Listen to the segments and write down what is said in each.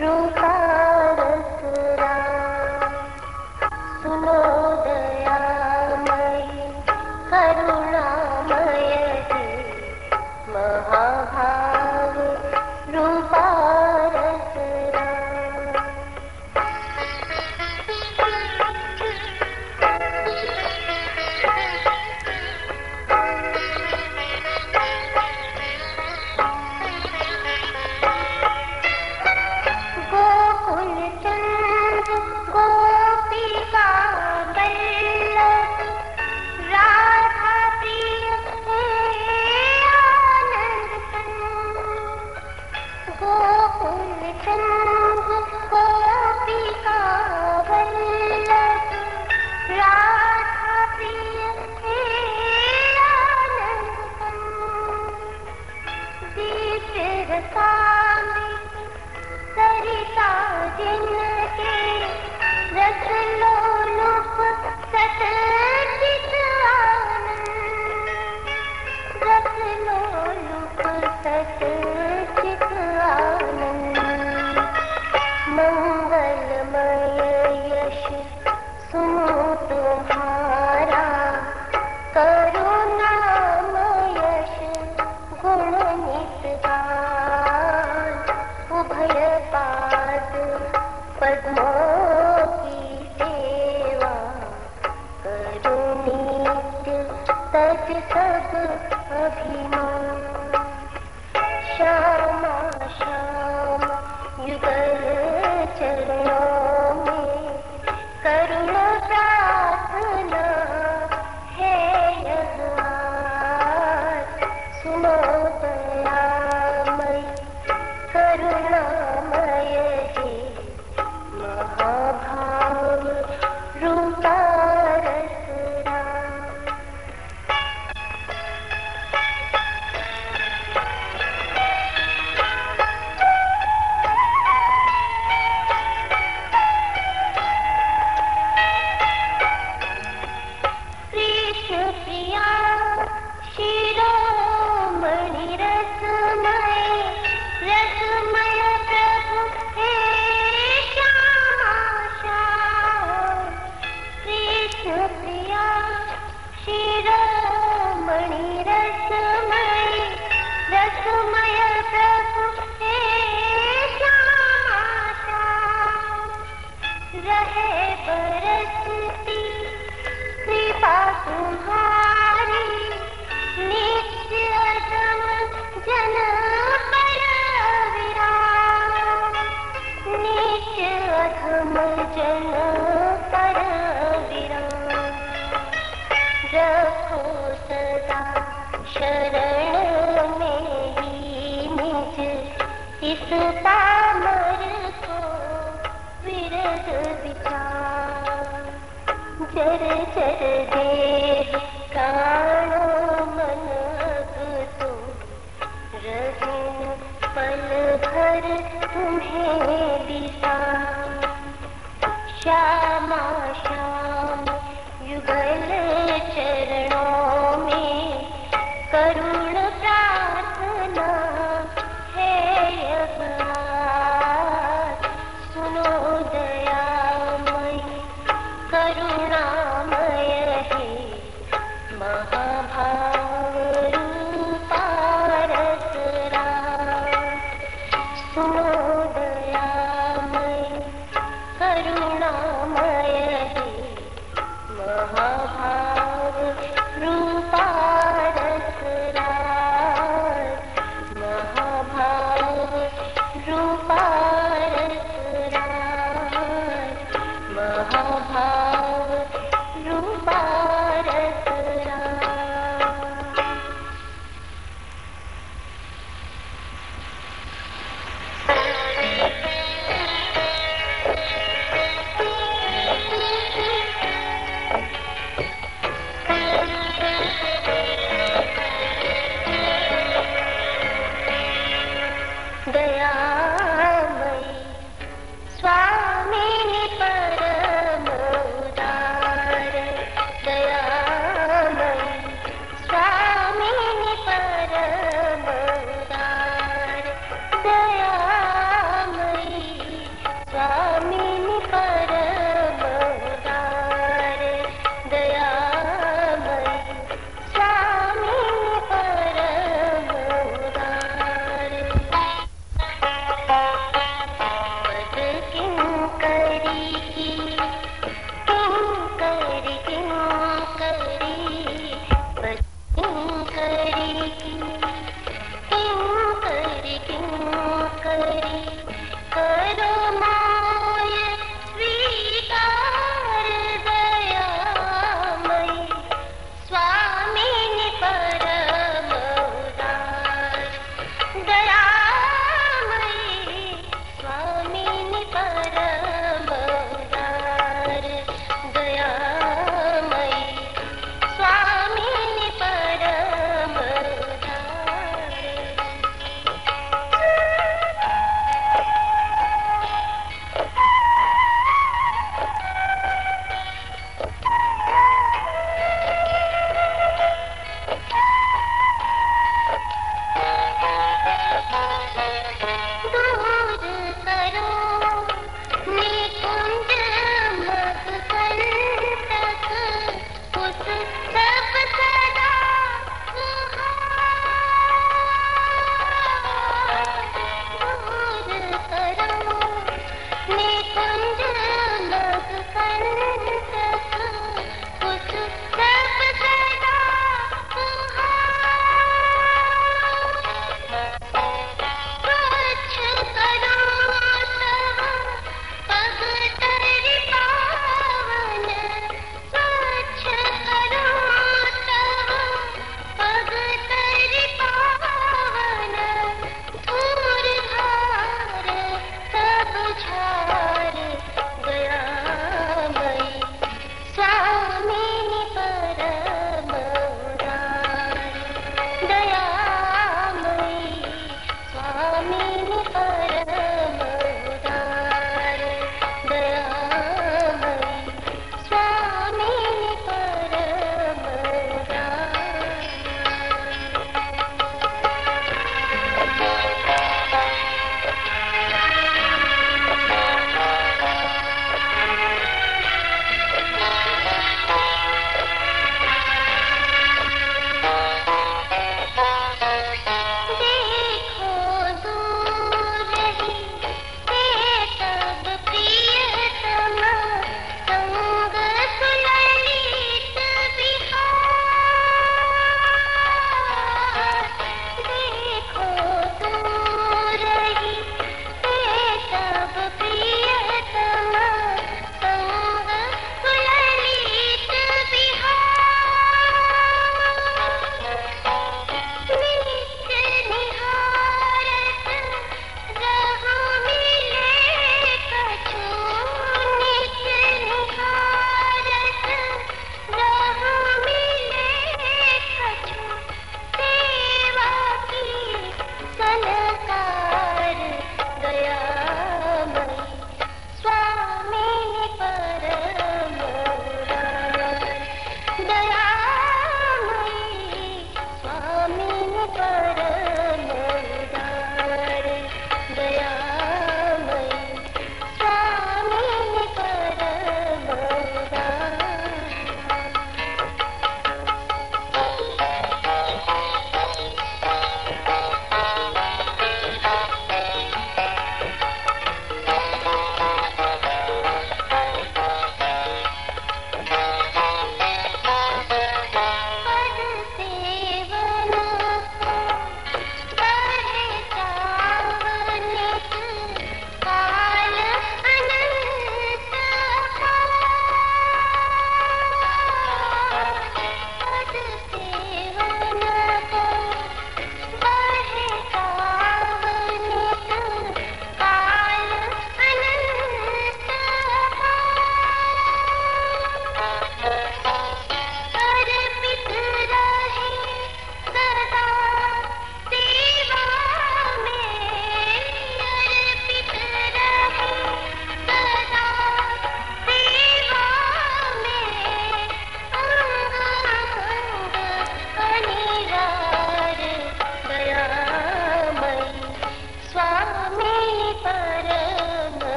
रूपा ज शरण मे निज को कामर् विचार जर जर देो मन तो मनगो पल भर तुम्हें दिशा श्यामा श्याम युगल चरणों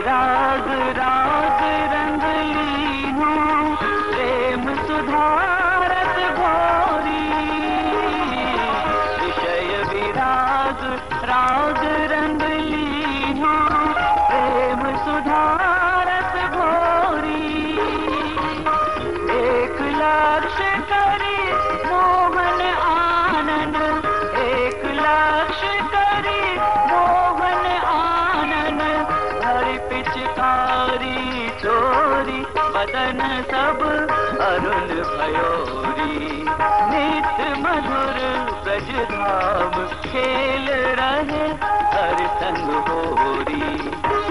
राग राग धाम खेल रहे हर संग होरी।